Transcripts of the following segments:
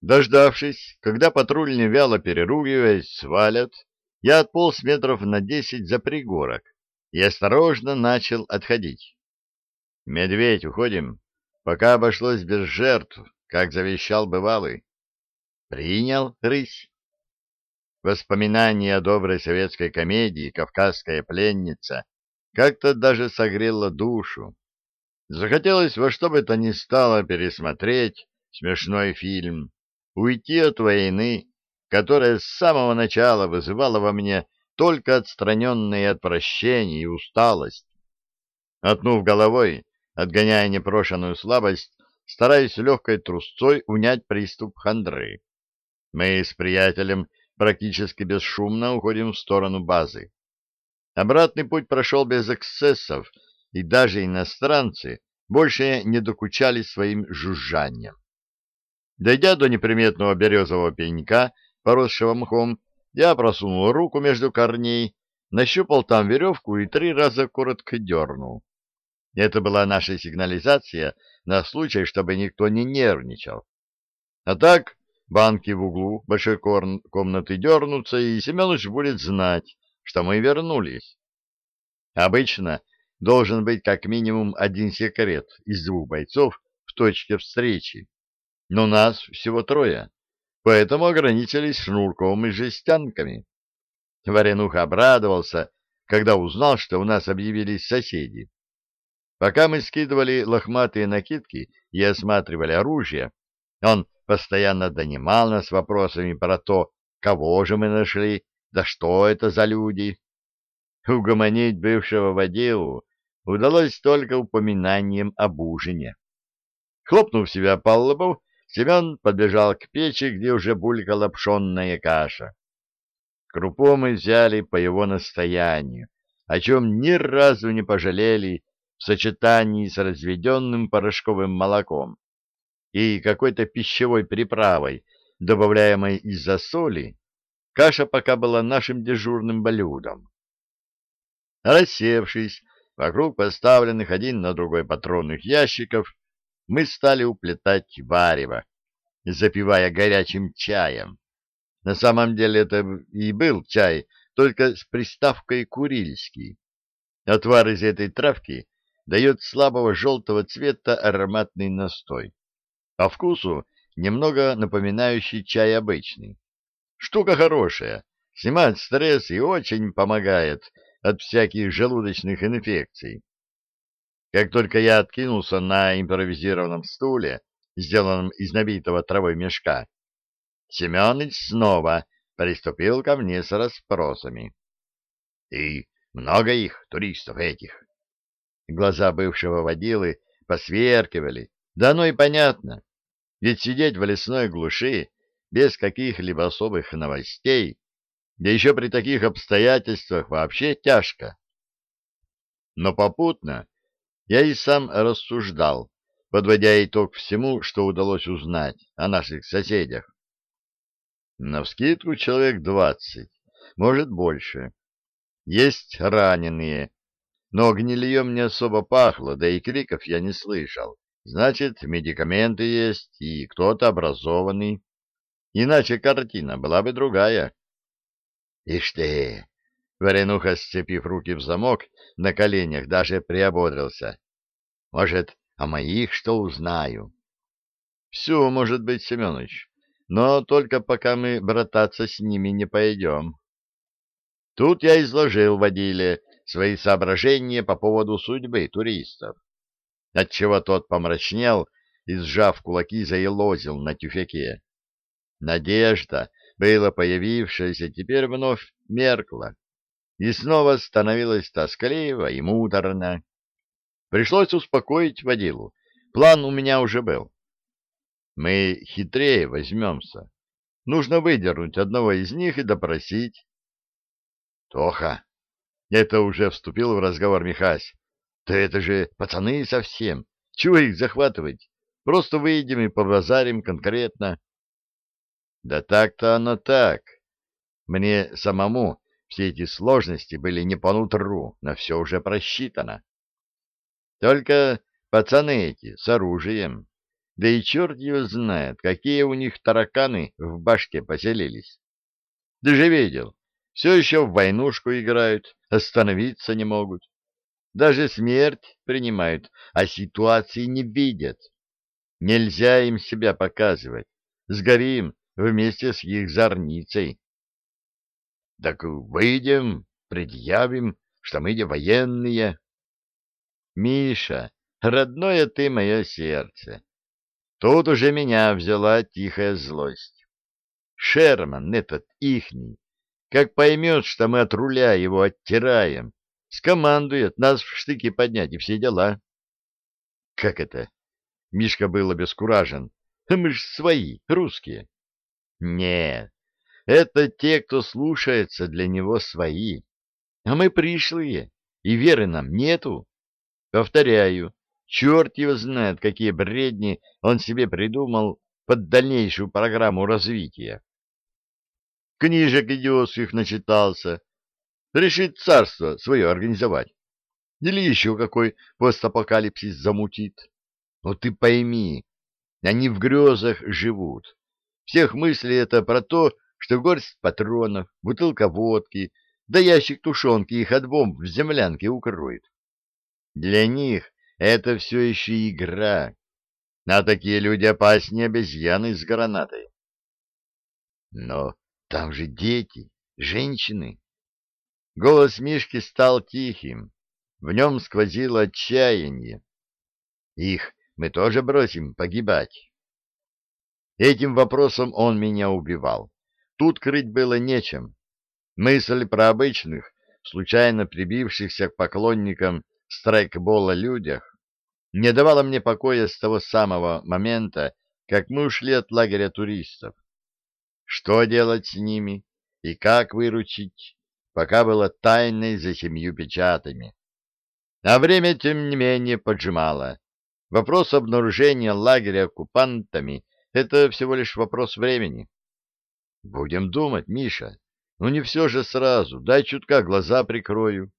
Дождавшись, когда патрульные вяло переругиваясь свалят, я отполз метров на десять за пригорок и осторожно начал отходить. «Медведь, уходим, пока обошлось без жертв, как завещал бывалый». «Принял, рысь». Воспоминание о доброй советской комедии «Кавказская пленница» как-то даже согрело душу. Захотелось во что бы то ни стало пересмотреть смешной фильм, уйти от войны, которая с самого начала вызывала во мне только отстраненное отвращение и усталость. Отнув головой, отгоняя непрошенную слабость, стараясь легкой трусцой унять приступ хандры. Мы с приятелем практически бесшумно уходим в сторону базы. Обратный путь прошел без эксцессов, и даже иностранцы больше не докучали своим жужжанием. Дойдя до неприметного березового пенька, поросшего мхом, я просунул руку между корней, нащупал там веревку и три раза коротко дернул. Это была наша сигнализация на случай, чтобы никто не нервничал. А так банки в углу большой комнаты дернутся, и Семенович будет знать, что мы вернулись. Обычно должен быть как минимум один секрет из двух бойцов в точке встречи, но нас всего трое, поэтому ограничились шнурком и жестянками. Варенуха обрадовался, когда узнал, что у нас объявились соседи. Пока мы скидывали лохматые накидки и осматривали оружие, он постоянно донимал нас вопросами про то, кого же мы нашли, да что это за люди. Угомонить бывшего водилу удалось только упоминанием об ужине. Хлопнув себя по лбу, Семен подбежал к печи, где уже булькала пшенная каша. Крупу мы взяли по его настоянию, о чем ни разу не пожалели в сочетании с разведенным порошковым молоком и какой-то пищевой приправой, добавляемой из-за соли, каша пока была нашим дежурным блюдом. Рассевшись вокруг поставленных один на другой патронных ящиков, мы стали уплетать варево, запивая горячим чаем. На самом деле это и был чай, только с приставкой «курильский». Отвар из этой травки дает слабого желтого цвета ароматный настой. По вкусу немного напоминающий чай обычный. Штука хорошая, снимает стресс и очень помогает от всяких желудочных инфекций. Как только я откинулся на импровизированном стуле, сделанном из набитого травой мешка, Семеныч снова приступил ко мне с расспросами. — И много их, туристов этих? Глаза бывшего водилы посверкивали. Да оно и понятно. Ведь сидеть в лесной глуши без каких-либо особых новостей, да еще при таких обстоятельствах вообще тяжко. Но попутно я и сам рассуждал, подводя итог всему, что удалось узнать о наших соседях. Навскидку человек двадцать, может больше. Есть раненые, но гнильем не особо пахло, да и криков я не слышал. Значит, медикаменты есть и кто-то образованный. Иначе картина была бы другая. Ишь ты! Варенуха, сцепив руки в замок, на коленях даже приободрился. Может, о моих что узнаю? Все, может быть, Семенович, но только пока мы брататься с ними не пойдем. Тут я изложил водиле свои соображения по поводу судьбы туристов, отчего тот помрачнел и, сжав кулаки, заелозил на тюфяке. Надежда, было появившаяся, теперь вновь меркла, и снова становилась тоскливо и муторно. Пришлось успокоить водилу. План у меня уже был. Мы хитрее возьмемся. Нужно выдернуть одного из них и допросить. Тоха, это уже вступил в разговор Михась. Да это же пацаны совсем. Чего их захватывать? Просто выйдем и побазарим конкретно. Да так-то оно так. Мне самому все эти сложности были не по нутру, но все уже просчитано. Только пацаны эти с оружием. Да и черт его знает, какие у них тараканы в башке поселились. Ты же видел, все еще в войнушку играют, остановиться не могут. Даже смерть принимают, а ситуации не видят. Нельзя им себя показывать. Сгорим вместе с их зорницей. Так выйдем, предъявим, что мы не военные. Миша, родное ты мое сердце. Тут уже меня взяла тихая злость. Шерман этот ихний, как поймет, что мы от руля его оттираем, скомандует нас в штыки поднять и все дела. Как это? Мишка был обескуражен. Мы ж свои, русские. Нет, это те, кто слушается для него свои. А мы пришлые, и веры нам нету. Повторяю, черт его знает, какие бредни он себе придумал под дальнейшую программу развития. Книжек идиотских начитался. Решит царство свое организовать. Или еще какой постапокалипсис замутит. Но ты пойми, они в грезах живут. Всех мыслей это про то, что горсть патронов, бутылка водки, да ящик тушенки их от бомб в землянке укроет. Для них это все еще игра, а такие люди опаснее обезьяны с гранатой. Но там же дети, женщины. Голос Мишки стал тихим, в нем сквозило отчаяние. Их мы тоже бросим погибать. Этим вопросом он меня убивал. Тут крыть было нечем. Мысль про обычных, случайно прибившихся к поклонникам страйкбола людях не давала мне покоя с того самого момента, как мы ушли от лагеря туристов. Что делать с ними и как выручить, пока было тайной за семью печатами. А время, тем не менее, поджимало. Вопрос обнаружения лагеря оккупантами — это всего лишь вопрос времени. Будем думать, Миша. Ну не все же сразу. Дай чутка глаза прикрою.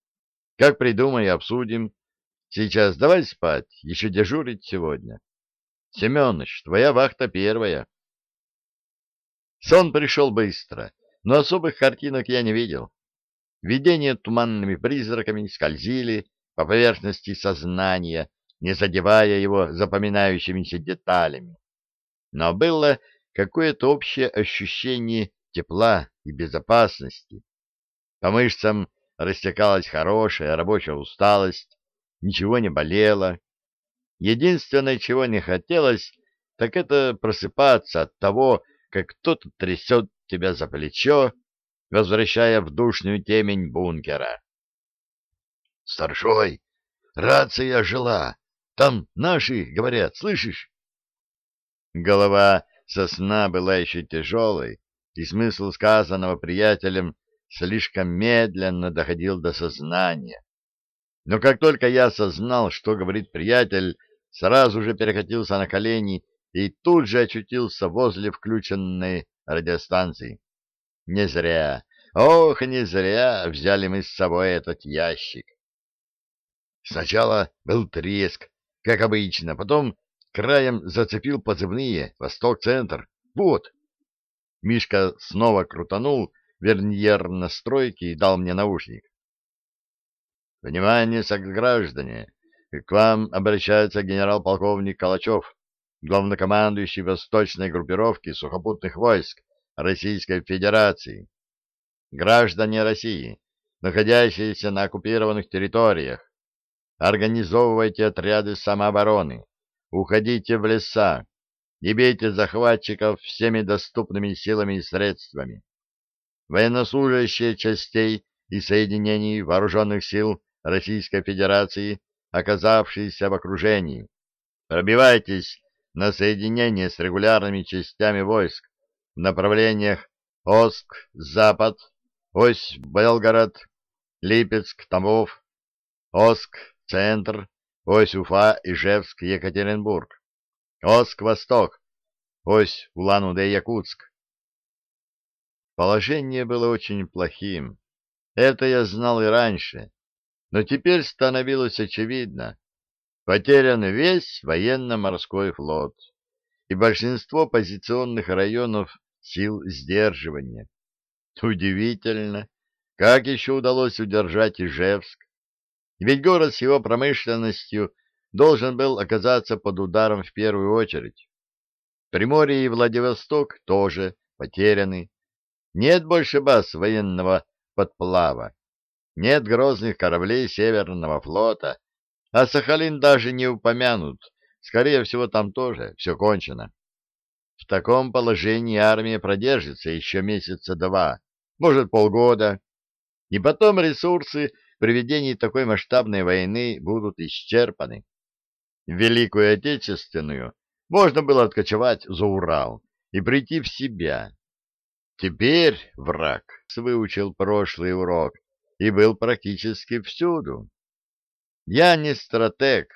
Как придумай, обсудим. Сейчас давай спать, еще дежурить сегодня. Семеныч, твоя вахта первая. Сон пришел быстро, но особых картинок я не видел. Видения туманными призраками скользили по поверхности сознания, не задевая его запоминающимися деталями. Но было какое-то общее ощущение тепла и безопасности. По мышцам растекалась хорошая рабочая усталость, ничего не болело. Единственное, чего не хотелось, так это просыпаться от того, как кто-то трясет тебя за плечо, возвращая в душную темень бункера. — Старшой, рация жила. Там наши, говорят, слышишь? Голова сосна была еще тяжелой, и смысл сказанного приятелем слишком медленно доходил до сознания. Но как только я осознал, что говорит приятель, сразу же перекатился на колени и тут же очутился возле включенной радиостанции. Не зря, ох, не зря взяли мы с собой этот ящик. Сначала был треск, как обычно, потом краем зацепил позывные «Восток-центр». Вот. Мишка снова крутанул верньер настройки и дал мне наушник. Внимание, сограждане! К вам обращается генерал-полковник Калачев, главнокомандующий восточной группировки сухопутных войск Российской Федерации. Граждане России, находящиеся на оккупированных территориях, организовывайте отряды самообороны, уходите в леса, не бейте захватчиков всеми доступными силами и средствами. Военнослужащие частей и соединений вооруженных сил Российской Федерации, оказавшиеся в окружении, пробивайтесь на соединение с регулярными частями войск в направлениях Оск, Запад, Ось, Белгород, Липецк, Тамбов, Оск, Центр, ось Уфа, Ижевск, Екатеринбург, Оск, Восток, ось Улан-Удэ, Якутск. Положение было очень плохим. Это я знал и раньше, но теперь становилось очевидно. Потерян весь военно-морской флот. и большинство позиционных районов сил сдерживания. Удивительно, как еще удалось удержать Ижевск? Ведь город с его промышленностью должен был оказаться под ударом в первую очередь. Приморье и Владивосток тоже потеряны. Нет больше баз военного подплава. Нет грозных кораблей Северного флота, а Сахалин даже не упомянут. Скорее всего, там тоже все кончено. В таком положении армия продержится еще месяца два, может полгода, и потом ресурсы при ведении такой масштабной войны будут исчерпаны. Великую Отечественную можно было откочевать за Урал и прийти в себя. Теперь враг выучил прошлый урок и был практически всюду. Я не стратег,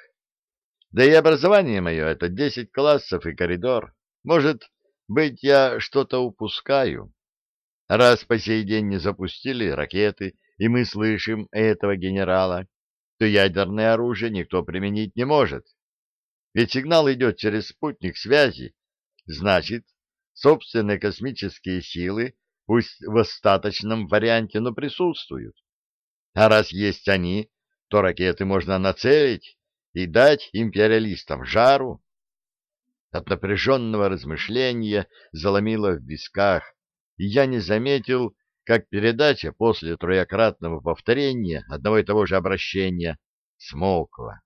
да и образование мое — это десять классов и коридор. Может быть, я что-то упускаю. Раз по сей день не запустили ракеты, и мы слышим этого генерала, то ядерное оружие никто применить не может. Ведь сигнал идет через спутник связи, значит, собственные космические силы, пусть в остаточном варианте, но присутствуют. А раз есть они, то ракеты можно нацелить и дать империалистам жару. От напряженного размышления заломило в висках, и я не заметил, как передача после троекратного повторения одного и того же обращения смолкла.